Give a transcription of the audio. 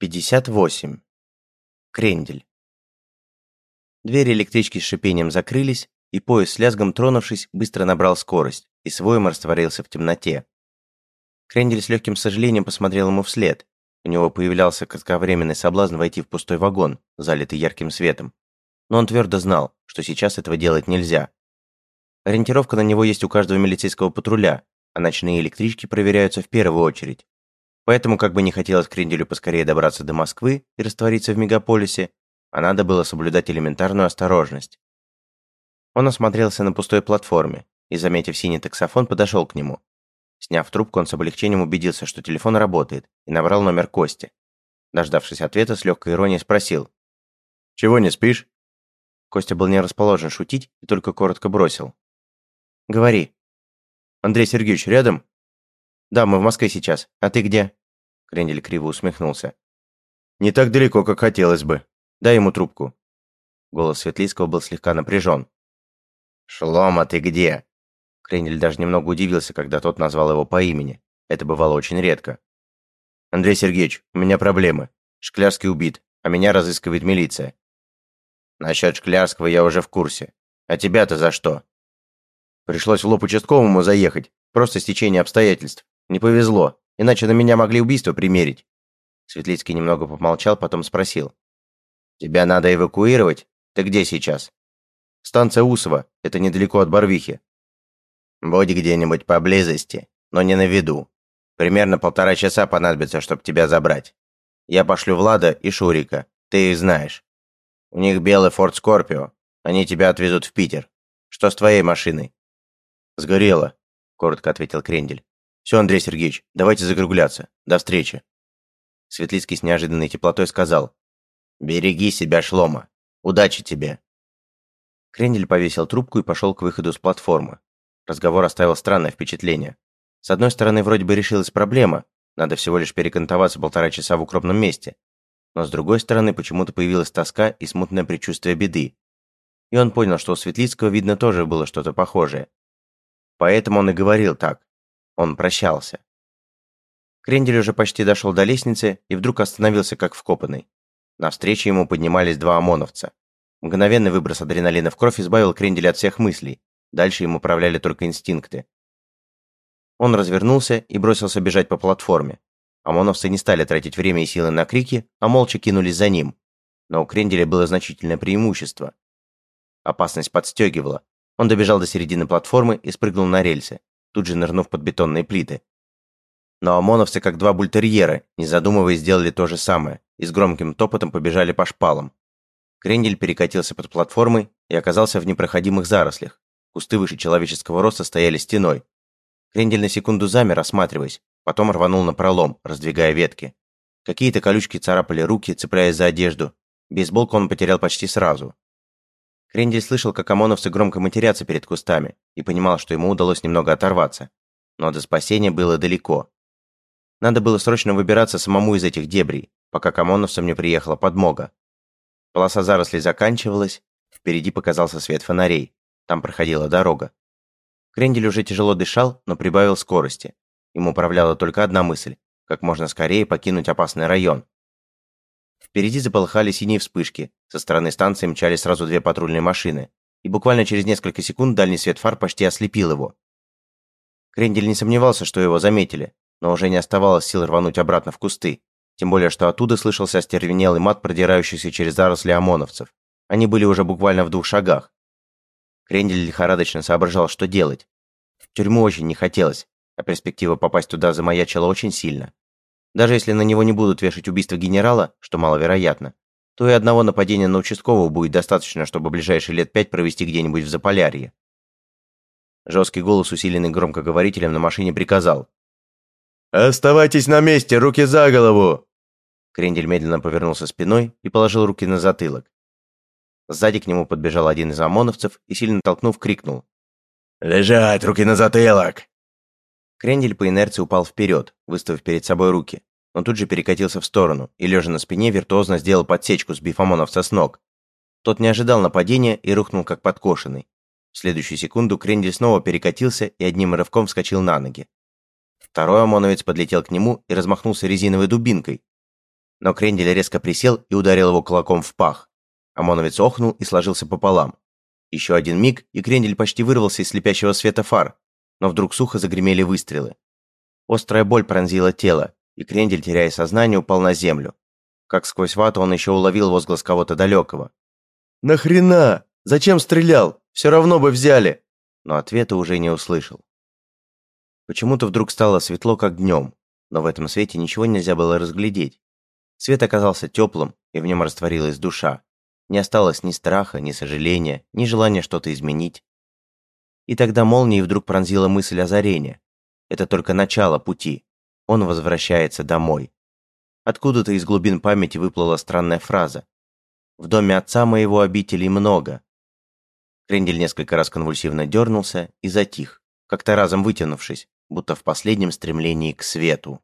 58. Крендель. Двери электрички с шипением закрылись, и поезд с лязгом тронувшись, быстро набрал скорость и своем растворился в темноте. Крендель с легким сожалением посмотрел ему вслед. У него появлялся кратковременный соблазн войти в пустой вагон, залитый ярким светом. Но он твердо знал, что сейчас этого делать нельзя. Ориентировка на него есть у каждого милицейского патруля, а ночные электрички проверяются в первую очередь. Поэтому, как бы не хотелось Кренделю поскорее добраться до Москвы и раствориться в мегаполисе, а надо было соблюдать элементарную осторожность. Он осмотрелся на пустой платформе и, заметив синий таксофон, подошел к нему. Сняв трубку, он с облегчением убедился, что телефон работает, и набрал номер Кости. Дождавшись ответа, с легкой иронией спросил. «Чего не спишь?» Костя был не расположен шутить и только коротко бросил. «Говори». «Андрей Сергеевич рядом?» «Да, мы в Москве сейчас. А ты где?» Крендель криво усмехнулся. «Не так далеко, как хотелось бы. Дай ему трубку». Голос Светлицкого был слегка напряжен. «Шлома, ты где?» Крендель даже немного удивился, когда тот назвал его по имени. Это бывало очень редко. «Андрей Сергеевич, у меня проблемы. Шклярский убит, а меня разыскивает милиция». «Насчет Шклярского я уже в курсе. А тебя-то за что?» «Пришлось в лоб участковому заехать. Просто стечение обстоятельств. Не повезло. Иначе на меня могли убийство примерить». Светлицкий немного помолчал, потом спросил. «Тебя надо эвакуировать? Ты где сейчас?» «Станция Усова. Это недалеко от Барвихи». «Будь где-нибудь поблизости, но не на виду. Примерно полтора часа понадобится, чтобы тебя забрать. Я пошлю Влада и Шурика. Ты их знаешь. У них белый Форд Скорпио. Они тебя отвезут в Питер. Что с твоей машиной?» «Сгорела», — коротко ответил Крендель. «Все, Андрей Сергеевич, давайте закругляться. До встречи». Светлицкий с неожиданной теплотой сказал. «Береги себя, Шлома. Удачи тебе». Крендель повесил трубку и пошел к выходу с платформы. Разговор оставил странное впечатление. С одной стороны, вроде бы решилась проблема, надо всего лишь перекантоваться полтора часа в укромном месте. Но с другой стороны, почему-то появилась тоска и смутное предчувствие беды. И он понял, что у Светлицкого, видно, тоже было что-то похожее. Поэтому он и говорил так. Он прощался. Крендель уже почти дошел до лестницы и вдруг остановился как вкопанный. Навстречу ему поднимались два ОМОНовца. Мгновенный выброс адреналина в кровь избавил Кренделя от всех мыслей. Дальше им управляли только инстинкты. Он развернулся и бросился бежать по платформе. ОМОНовцы не стали тратить время и силы на крики, а молча кинулись за ним. Но у Кренделя было значительное преимущество. Опасность подстегивала. Он добежал до середины платформы и спрыгнул на рельсы тут же нырнув под бетонные плиты. Но ОМОНовцы, как два бультерьера, не задумываясь, сделали то же самое и с громким топотом побежали по шпалам. Крендель перекатился под платформой и оказался в непроходимых зарослях. Кусты выше человеческого роста стояли стеной. Крендель на секунду замер, осматриваясь, потом рванул на пролом, раздвигая ветки. Какие-то колючки царапали руки, цепляясь за одежду. Бейсболку он потерял почти сразу. Крендель слышал, как ОМОНовцы громко матерятся перед кустами, и понимал, что ему удалось немного оторваться. Но до спасения было далеко. Надо было срочно выбираться самому из этих дебрей, пока к ОМОНовцам не приехала подмога. Полоса зарослей заканчивалась, впереди показался свет фонарей, там проходила дорога. Крендель уже тяжело дышал, но прибавил скорости. Ему управляла только одна мысль – как можно скорее покинуть опасный район. Впереди заполыхали синие вспышки, со стороны станции мчались сразу две патрульные машины, и буквально через несколько секунд дальний свет фар почти ослепил его. Крендель не сомневался, что его заметили, но уже не оставалось сил рвануть обратно в кусты, тем более что оттуда слышался остервенелый мат, продирающийся через заросли ОМОНовцев. Они были уже буквально в двух шагах. Крендель лихорадочно соображал, что делать. В тюрьму очень не хотелось, а перспектива попасть туда замаячила очень сильно. Даже если на него не будут вешать убийство генерала, что маловероятно, то и одного нападения на участкового будет достаточно, чтобы ближайшие лет пять провести где-нибудь в Заполярье. Жесткий голос, усиленный громкоговорителем на машине, приказал. «Оставайтесь на месте, руки за голову!» Крендель медленно повернулся спиной и положил руки на затылок. Сзади к нему подбежал один из ОМОНовцев и, сильно толкнув, крикнул. «Лежать, руки на затылок!» Крендель по инерции упал вперед, выставив перед собой руки. Он тут же перекатился в сторону и, лежа на спине, виртуозно сделал подсечку, сбив ОМОНовца с ног. Тот не ожидал нападения и рухнул как подкошенный. В следующую секунду Крендель снова перекатился и одним рывком вскочил на ноги. Второй ОМОНовец подлетел к нему и размахнулся резиновой дубинкой. Но Крендель резко присел и ударил его кулаком в пах. ОМОНовец охнул и сложился пополам. Еще один миг, и Крендель почти вырвался из слепящего света фар, но вдруг сухо загремели выстрелы. Острая боль пронзила тело, и Крендель, теряя сознание, упал на землю. Как сквозь вату он еще уловил возглас кого-то далекого. «Нахрена? Зачем стрелял? Все равно бы взяли!» Но ответа уже не услышал. Почему-то вдруг стало светло, как днем, но в этом свете ничего нельзя было разглядеть. Свет оказался теплым, и в нем растворилась душа. Не осталось ни страха, ни сожаления, ни желания что-то изменить. И тогда молнией вдруг пронзила мысль озарения. Это только начало пути. Он возвращается домой. Откуда-то из глубин памяти выплыла странная фраза. «В доме отца моего обителей много». Крендель несколько раз конвульсивно дернулся и затих, как-то разом вытянувшись, будто в последнем стремлении к свету.